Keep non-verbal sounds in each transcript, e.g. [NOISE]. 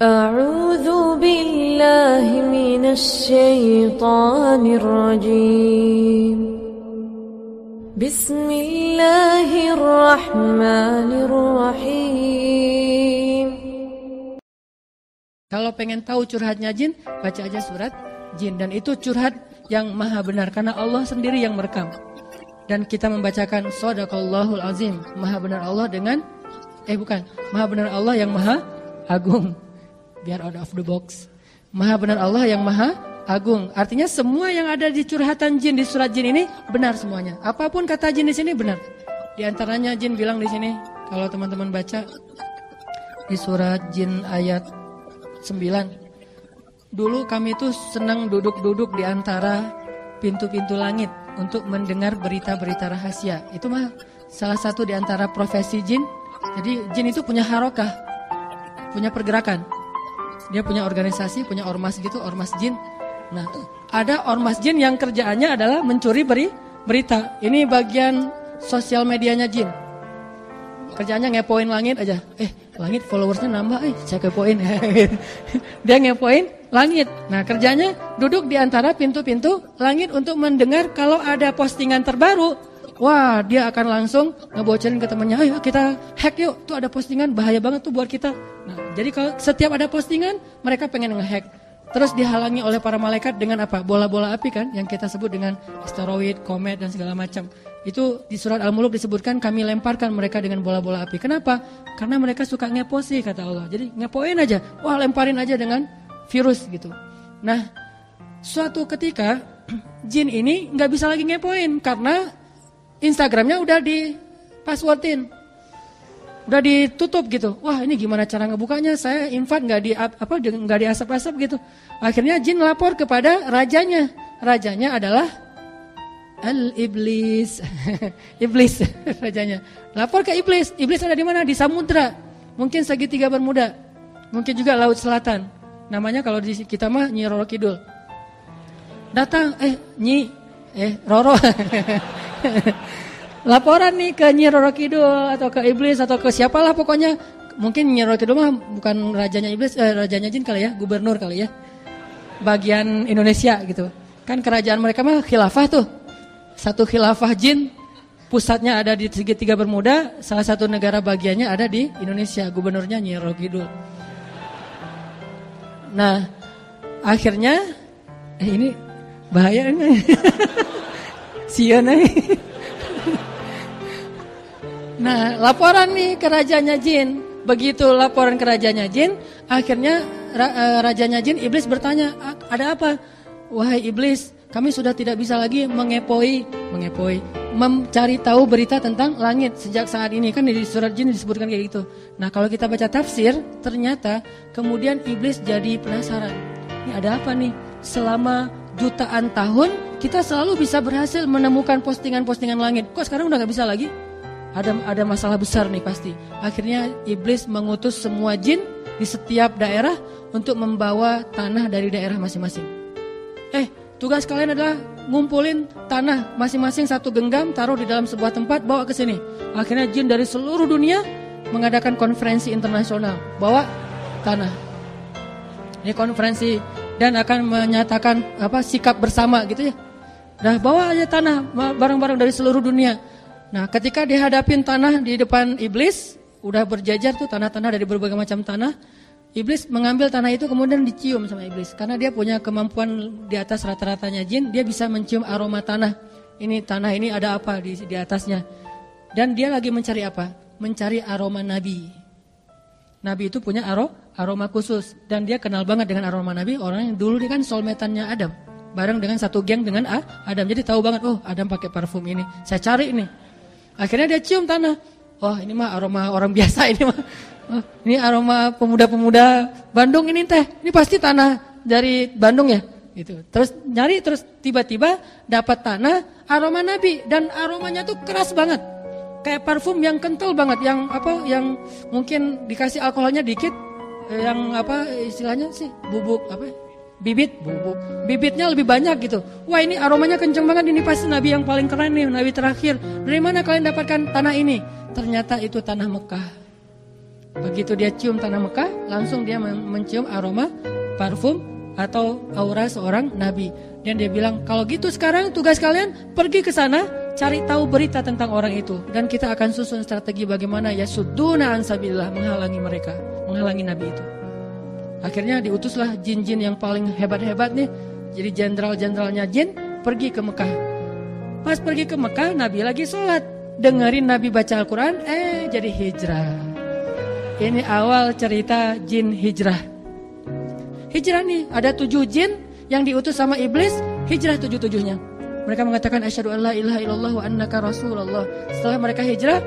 أعوذ بالله من الشيطان الرجيم بسم الله الرحمن الرحيم Kalau pengen tahu curhatnya jin, baca aja surat jin dan itu curhat yang maha benar karena Allah sendiri yang merekam. Dan kita membacakan Sadaqallahul Azim, maha benar Allah dengan eh bukan, maha benar Allah yang maha agung biar out of the box. Maha benar Allah yang maha agung. Artinya semua yang ada di curhatan jin di surat jin ini benar semuanya. Apa pun kata jin di sini benar. Di antaranya jin bilang di sini kalau teman-teman baca di surat jin ayat 9. Dulu kami itu senang duduk-duduk di antara pintu-pintu langit untuk mendengar berita-berita rahasia. Itu mah salah satu di antara profesi jin. Jadi jin itu punya harokah, punya pergerakan. Dia punya organisasi, punya ormas gitu, ormas jin. Nah, ada ormas jin yang kerjaannya adalah mencuri beri, berita. Ini bagian sosial medianya jin. Kerjaannya ngepoin langit aja. Eh, langit followersnya nambah, eh saya kepoin. [LAUGHS] Dia ngepoin langit. Nah, kerjanya duduk di antara pintu-pintu langit untuk mendengar kalau ada postingan terbaru. Wah, dia akan langsung ngebocorin ke temannya, ayo kita hack yuk, tuh ada postingan bahaya banget tuh buat kita. Nah, jadi kalau setiap ada postingan, mereka pengen ngehack. Terus dihalangi oleh para malaikat dengan apa? Bola-bola api kan, yang kita sebut dengan asteroid, komet dan segala macam. Itu di surat Al-Muluk disebutkan kami lemparkan mereka dengan bola-bola api. Kenapa? Karena mereka suka ngeposi kata Allah. Jadi ngepoin aja, wah lemparin aja dengan virus gitu. Nah, suatu ketika [CLEARS THROAT] jin ini nggak bisa lagi ngepoin karena Instagramnya udah di passwordin, udah ditutup gitu. Wah ini gimana cara ngebukanya? Saya infat nggak di apa nggak di asap-asap gitu. Akhirnya jin lapor kepada rajanya. Rajanya adalah al [LAUGHS] iblis, iblis [LAUGHS] rajanya. Lapor ke iblis. Iblis ada di mana? Di samudra. Mungkin segitiga bermuda. Mungkin juga laut selatan. Namanya kalau di kita mah Nyi Roro Kidul. Datang, eh Nyi, eh Roro. [LAUGHS] [LAUGHS] Laporan nih ke Nyi Roro Kidul atau ke iblis atau ke siapalah pokoknya. Mungkin Nyi Roro Kidul mah bukan rajanya iblis, eh, rajanya jin kali ya, gubernur kali ya. Bagian Indonesia gitu. Kan kerajaan mereka mah khilafah tuh. Satu khilafah jin, pusatnya ada di segitiga bermuda, salah satu negara bagiannya ada di Indonesia, gubernurnya Nyi Roro Kidul. Nah, akhirnya eh ini bahaya ini. [LAUGHS] Sion [LAUGHS] Nah, laporan nih ke rajanya jin. Begitu laporan ke rajanya jin, akhirnya ra, rajanya jin iblis bertanya, "Ada apa?" "Wahai iblis, kami sudah tidak bisa lagi mengepoi, mengepoi, mencari tahu berita tentang langit sejak saat ini." Kan di surat jin disebutkan kayak gitu. Nah, kalau kita baca tafsir, ternyata kemudian iblis jadi penasaran. Ini ada apa nih? Selama jutaan tahun kita selalu bisa berhasil menemukan postingan-postingan langit. Kok sekarang udah gak bisa lagi? Ada ada masalah besar nih pasti. Akhirnya iblis mengutus semua jin di setiap daerah untuk membawa tanah dari daerah masing-masing. Eh, tugas kalian adalah ngumpulin tanah masing-masing satu genggam, taruh di dalam sebuah tempat, bawa ke sini. Akhirnya jin dari seluruh dunia mengadakan konferensi internasional, bawa tanah. Ini konferensi dan akan menyatakan apa sikap bersama gitu ya. Nah, bawa aja tanah barang-barang dari seluruh dunia. Nah, ketika dihadapin tanah di depan iblis, udah berjajar tuh tanah-tanah dari berbagai macam tanah. Iblis mengambil tanah itu kemudian dicium sama iblis karena dia punya kemampuan di atas rata-ratanya jin, dia bisa mencium aroma tanah. Ini tanah ini ada apa di di atasnya. Dan dia lagi mencari apa? Mencari aroma nabi. Nabi itu punya aro, aroma khusus dan dia kenal banget dengan aroma nabi, orang yang dulu dia kan solmetannya Adam. Bareng dengan satu geng dengan Adam. Jadi tahu banget, oh Adam pakai parfum ini. Saya cari ini. Akhirnya dia cium tanah. Oh ini mah aroma orang biasa ini mah. Oh, ini aroma pemuda-pemuda Bandung ini teh. Ini pasti tanah dari Bandung ya. Gitu. Terus nyari terus tiba-tiba dapat tanah aroma Nabi dan aromanya tuh keras banget. Kayak parfum yang kental banget yang apa yang mungkin dikasih alkoholnya dikit yang apa istilahnya sih bubuk apa bibit bubuk bibitnya lebih banyak gitu wah ini aromanya kenceng banget ini pasti nabi yang paling keren nih nabi terakhir dari mana kalian dapatkan tanah ini ternyata itu tanah Mekah Begitu dia cium tanah Mekah, langsung dia mencium aroma parfum atau aura seorang nabi. Dan dia bilang, kalau gitu sekarang tugas kalian pergi ke sana, cari tahu berita tentang orang itu. Dan kita akan susun strategi bagaimana ya suduna ansabilillah menghalangi mereka, menghalangi nabi itu. Akhirnya diutuslah jin-jin yang paling hebat-hebat nih, jadi jenderal-jenderalnya jin pergi ke Mekah. Pas pergi ke Mekah, Nabi lagi sholat. Dengerin Nabi baca Al-Quran, eh jadi hijrah. Ini awal cerita jin hijrah. Hijrah nih, ada tujuh jin yang diutus sama iblis, hijrah tujuh-tujuhnya. Mereka mengatakan asyhadu an la ilaha illallah wa annaka rasulullah. Setelah mereka hijrah,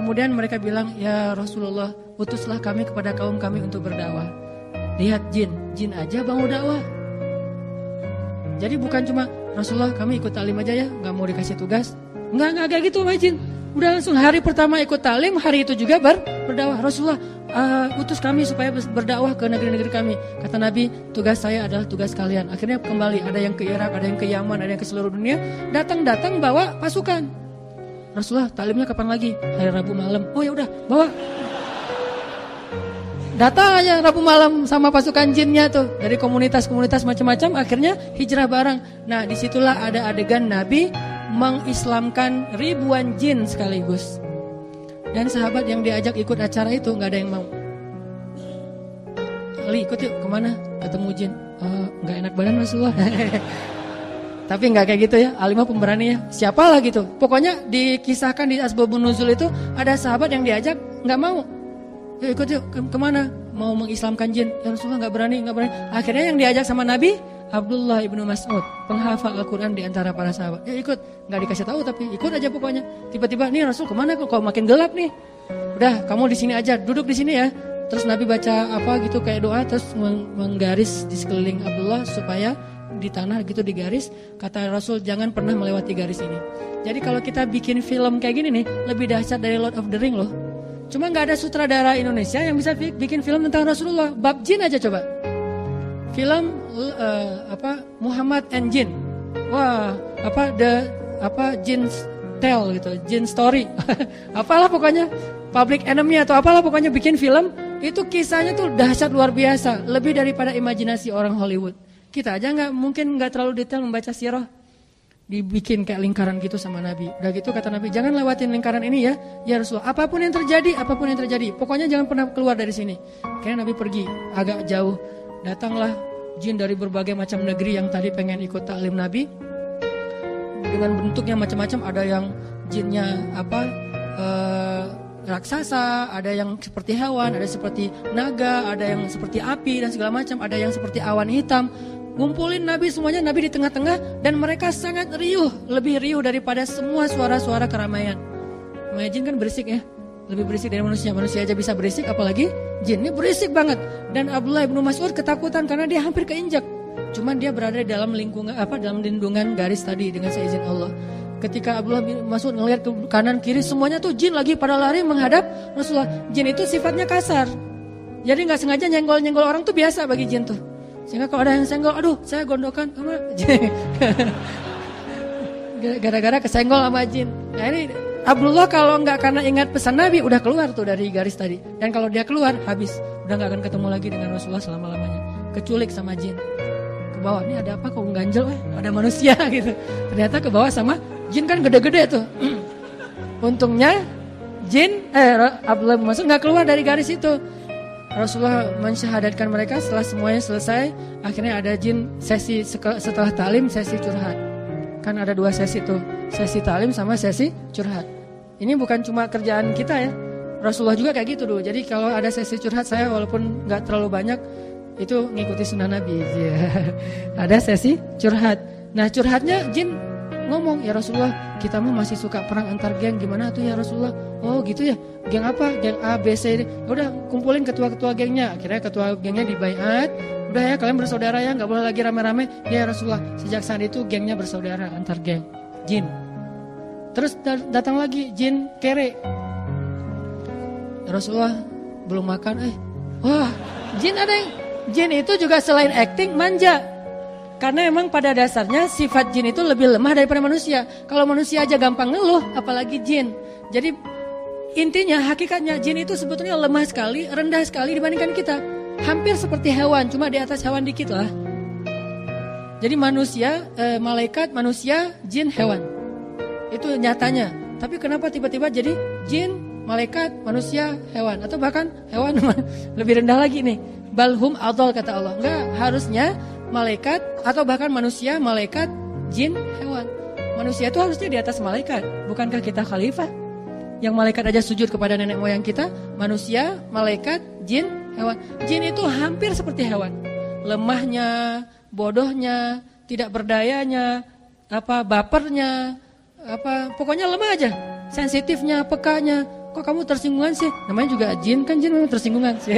kemudian mereka bilang, "Ya Rasulullah, utuslah kami kepada kaum kami untuk berdakwah." Lihat jin, jin aja mau dakwah. Jadi bukan cuma Rasulullah kami ikut talim aja ya, nggak mau dikasih tugas. Nggak, nggak kayak gitu sama jin. Udah langsung hari pertama ikut talim, hari itu juga ber, berdakwah. Rasulullah uh, utus kami supaya berdakwah ke negeri-negeri kami. Kata Nabi, tugas saya adalah tugas kalian. Akhirnya kembali, ada yang ke Irak, ada yang ke Yaman, ada yang ke seluruh dunia. Datang-datang bawa pasukan. Rasulullah, talimnya kapan lagi? Hari Rabu malam. Oh ya udah, bawa. Datang aja Rabu malam sama pasukan jinnya tuh dari komunitas-komunitas macam-macam. Akhirnya hijrah bareng. Nah di situlah ada adegan Nabi mengislamkan ribuan jin sekaligus. Dan sahabat yang diajak ikut acara itu nggak ada yang mau. Ali ikut yuk ke mana? Ketemu jin. Oh, nggak enak badan Rasulullah. [LAUGHS] Tapi nggak kayak gitu ya. Alimah pemberani ya. Siapalah gitu. Pokoknya dikisahkan di Asbabun Nuzul itu ada sahabat yang diajak nggak mau. Ikut yuk ke ke mana? Mau mengislamkan jin. Ya Rasulullah nggak berani nggak berani. Akhirnya yang diajak sama Nabi Abdullah ibnu Mas'ud, penghafal Al-Quran di antara para sahabat. Ya ikut, nggak dikasih tahu tapi ikut aja pokoknya. Tiba-tiba nih Rasul ke mana kok? Kok makin gelap nih? Udah, kamu di sini aja, duduk di sini ya. Terus Nabi baca apa gitu kayak doa, terus menggaris di sekeliling Abdullah supaya di tanah gitu digaris. Kata Rasul jangan pernah melewati garis ini. Jadi kalau kita bikin film kayak gini nih, lebih dahsyat dari Lord of the Ring loh. Cuma nggak ada sutradara Indonesia yang bisa bikin film tentang Rasulullah. Bab jin aja coba film uh, apa Muhammad and Jin. Wah, apa the apa Jin Tell gitu, Jin Story. [LAUGHS] apalah pokoknya Public Enemy atau apalah pokoknya bikin film itu kisahnya tuh dahsyat luar biasa, lebih daripada imajinasi orang Hollywood. Kita aja nggak mungkin nggak terlalu detail membaca sirah dibikin kayak lingkaran gitu sama Nabi. Udah gitu kata Nabi, jangan lewatin lingkaran ini ya. Ya Rasulullah, apa pun yang terjadi, apa pun yang terjadi, pokoknya jangan pernah keluar dari sini. Karena Nabi pergi agak jauh datanglah jin dari berbagai macam negeri yang tadi pengen ikut taklim Nabi dengan bentuknya macam-macam ada yang jinnya apa e, raksasa ada yang seperti hewan ada seperti naga ada yang seperti api dan segala macam ada yang seperti awan hitam ngumpulin Nabi semuanya Nabi di tengah-tengah dan mereka sangat riuh lebih riuh daripada semua suara-suara keramaian jin kan berisik ya lebih berisik dari manusia. Manusia aja bisa berisik, apalagi jin ini berisik banget. Dan Abdullah bin Mas'ud ketakutan karena dia hampir keinjak. Cuman dia berada di dalam lingkungan apa dalam lindungan garis tadi dengan seizin Allah. Ketika Abdullah bin Mas'ud ngelihat ke kanan kiri semuanya tuh jin lagi pada lari menghadap Rasulullah. Jin itu sifatnya kasar. Jadi nggak sengaja nyenggol-nyenggol orang tuh biasa bagi jin tuh. Sehingga kalau ada yang senggol, aduh saya gondokan [LAUGHS] gara-gara kesenggol sama jin. Nah ini Abdullah kalau nggak karena ingat pesan Nabi udah keluar tuh dari garis tadi. Dan kalau dia keluar habis, udah nggak akan ketemu lagi dengan Rasulullah selama lamanya. Keculik sama jin. Ke bawah ini ada apa kok ganjel eh? Ada manusia [LAUGHS] gitu. Ternyata ke bawah sama jin kan gede-gede tuh. [CLEARS THROAT] Untungnya jin eh Abdullah masuk nggak keluar dari garis itu. Rasulullah mensyahadatkan mereka setelah semuanya selesai, akhirnya ada jin sesi setelah talim sesi curhat. Kan ada dua sesi tuh sesi talim sama sesi curhat. Ini bukan cuma kerjaan kita ya. Rasulullah juga kayak gitu dulu. Jadi kalau ada sesi curhat saya walaupun nggak terlalu banyak itu ngikuti sunnah Nabi. Ya. [LAUGHS] ada sesi curhat. Nah curhatnya jin ngomong ya Rasulullah kita mah masih suka perang antar geng gimana tuh ya Rasulullah. Oh gitu ya. Geng apa? Geng A, B, C. udah kumpulin ketua-ketua gengnya. Akhirnya ketua gengnya dibayat. Udah ya kalian bersaudara ya nggak boleh lagi rame-rame. Ya Rasulullah sejak saat itu gengnya bersaudara antar geng. Jin Terus datang lagi jin kere. Rasulullah belum makan, eh, wah, jin ada yang jin itu juga selain acting manja. Karena emang pada dasarnya sifat jin itu lebih lemah daripada manusia. Kalau manusia aja gampang ngeluh, apalagi jin. Jadi intinya hakikatnya jin itu sebetulnya lemah sekali, rendah sekali dibandingkan kita. Hampir seperti hewan, cuma di atas hewan dikit lah. Jadi manusia, eh, malaikat, manusia, jin, hewan. Itu nyatanya. Tapi kenapa tiba-tiba jadi jin, malaikat, manusia, hewan atau bahkan hewan [LAUGHS] lebih rendah lagi nih. Balhum adol kata Allah. Enggak, harusnya malaikat atau bahkan manusia, malaikat, jin, hewan. Manusia itu harusnya di atas malaikat. Bukankah kita khalifah? Yang malaikat aja sujud kepada nenek moyang kita, manusia, malaikat, jin, hewan. Jin itu hampir seperti hewan. Lemahnya, bodohnya, tidak berdayanya, apa bapernya, apa pokoknya lemah aja. Sensitifnya, pekanya. Kok kamu tersinggungan sih? Namanya juga jin kan jin memang tersinggungan [LAUGHS] sih.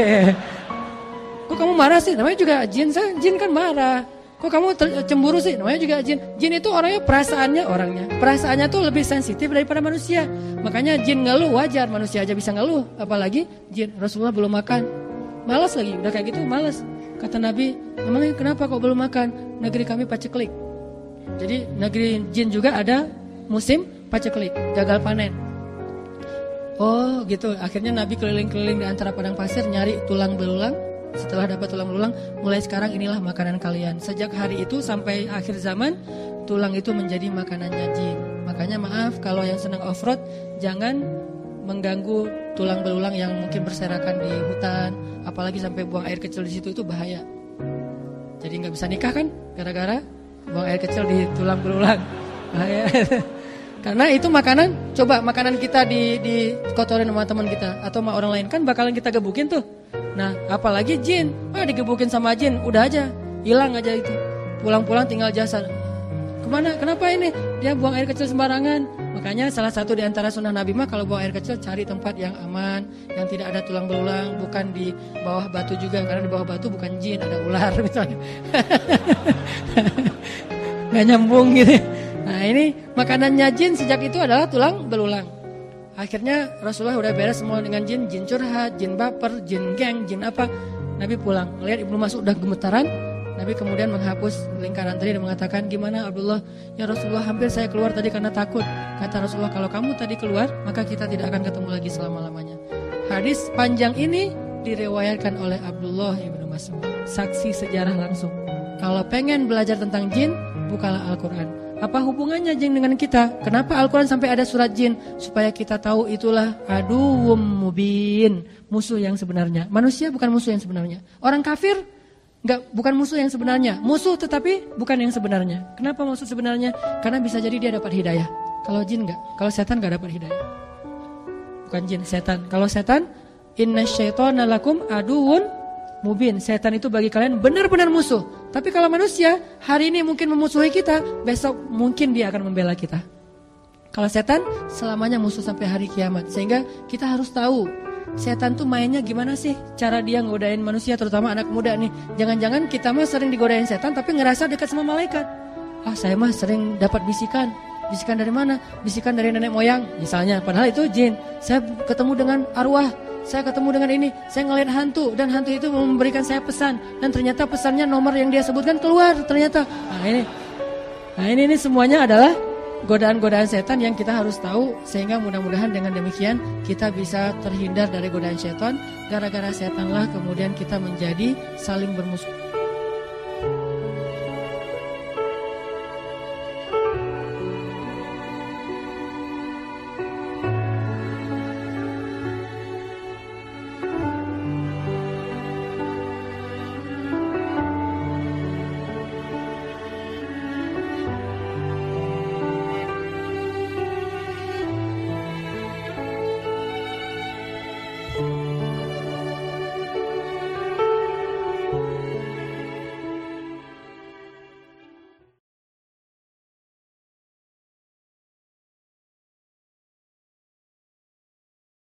Kok kamu marah sih? Namanya juga jin, saya jin kan marah. Kok kamu cemburu sih? Namanya juga jin. Jin itu orangnya perasaannya orangnya. Perasaannya tuh lebih sensitif daripada manusia. Makanya jin ngeluh wajar, manusia aja bisa ngeluh. Apalagi jin. Rasulullah belum makan. Malas lagi, udah kayak gitu malas. Kata Nabi, emangnya kenapa kok belum makan? Negeri kami paceklik. Jadi negeri jin juga ada musim paceklik, gagal panen. Oh gitu, akhirnya Nabi keliling-keliling di antara padang pasir nyari tulang belulang setelah dapat tulang belulang, mulai sekarang inilah makanan kalian. Sejak hari itu sampai akhir zaman, tulang itu menjadi makanannya jin. Makanya maaf kalau yang senang off-road, jangan mengganggu tulang belulang yang mungkin berserakan di hutan, apalagi sampai buang air kecil di situ itu bahaya. Jadi nggak bisa nikah kan, gara-gara buang air kecil di tulang belulang, bahaya. [LAUGHS] Karena itu makanan, coba makanan kita di di kotorin sama teman kita atau sama orang lain kan bakalan kita gebukin tuh. Nah, apalagi jin, ah digebukin sama jin, udah aja, hilang aja itu. Pulang-pulang tinggal jasad. Ke mana? Kenapa ini? Dia buang air kecil sembarangan. Makanya salah satu di antara sunnah Nabi mah kalau buang air kecil cari tempat yang aman, yang tidak ada tulang belulang, bukan di bawah batu juga karena di bawah batu bukan jin, ada ular [LAUGHS] misalnya. Gak nyambung gitu. Nah ini makanannya jin sejak itu adalah tulang belulang. Akhirnya Rasulullah udah beres semua dengan jin, jin curhat, jin baper, jin geng, jin apa. Nabi pulang, lihat Ibnu Mas'ud udah gemetaran. Nabi kemudian menghapus lingkaran tadi dan mengatakan, gimana Abdullah? Ya Rasulullah hampir saya keluar tadi karena takut. Kata Rasulullah, kalau kamu tadi keluar, maka kita tidak akan ketemu lagi selama-lamanya. Hadis panjang ini direwayatkan oleh Abdullah Ibnu Mas'ud. Saksi sejarah langsung. Kalau pengen belajar tentang jin, bukalah Al-Quran. Apa hubungannya jin dengan kita? Kenapa Al-Quran sampai ada surat jin? Supaya kita tahu itulah aduwum mubin. Musuh yang sebenarnya. Manusia bukan musuh yang sebenarnya. Orang kafir nggak bukan musuh yang sebenarnya. Musuh tetapi bukan yang sebenarnya. Kenapa musuh sebenarnya? Karena bisa jadi dia dapat hidayah. Kalau jin nggak. Kalau setan nggak dapat hidayah. Bukan jin, setan. Kalau setan, inna syaitana lakum aduun mubin. Setan itu bagi kalian benar-benar musuh. Tapi kalau manusia hari ini mungkin memusuhi kita, besok mungkin dia akan membela kita. Kalau setan selamanya musuh sampai hari kiamat. Sehingga kita harus tahu setan tuh mainnya gimana sih? Cara dia ngodain manusia terutama anak muda nih. Jangan-jangan kita mah sering digodain setan tapi ngerasa dekat sama malaikat. Ah saya mah sering dapat bisikan. Bisikan dari mana? Bisikan dari nenek moyang misalnya. Padahal itu jin. Saya ketemu dengan arwah saya ketemu dengan ini, saya ngeliat hantu dan hantu itu memberikan saya pesan dan ternyata pesannya nomor yang dia sebutkan keluar ternyata. Nah ini, nah ini, ini semuanya adalah godaan-godaan setan yang kita harus tahu sehingga mudah-mudahan dengan demikian kita bisa terhindar dari godaan setan. Gara-gara setanlah kemudian kita menjadi saling bermusuh.